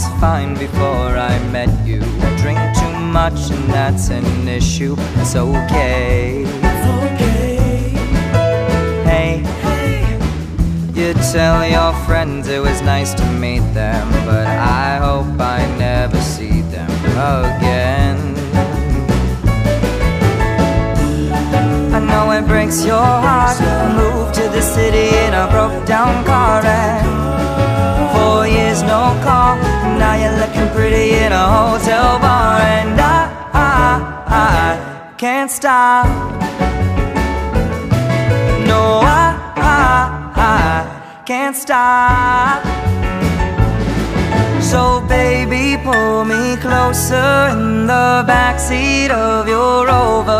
just fine before I met you. I drink too much and that's an issue. It's okay. Okay. Hey, Hey. you tell your friends it was nice to meet them, but I hope I never see them again. I know it breaks your heart. I Moved to the city in a broke down car and years no call. Now you're looking pretty in a hotel bar and I, I, I can't stop. No, I, I, I can't stop. So baby, pull me closer in the backseat of your Rover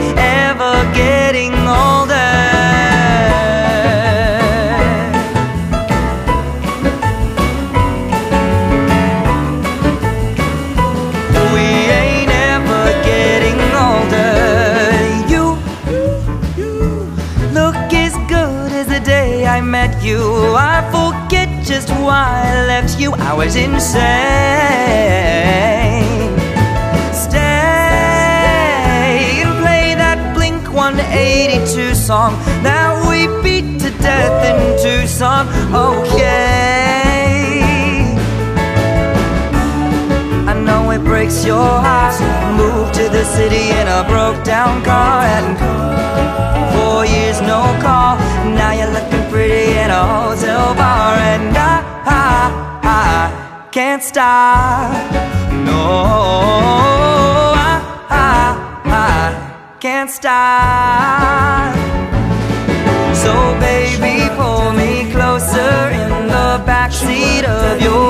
as the day I met you. I forget just why I left you. I was insane. Stay and play that Blink 182 song that we beat to death in Tucson. Okay. I know it breaks your heart. Moved to the city in a broke down car and can't stop. No, I, I, I can't stop. So baby, pull me closer in the backseat of your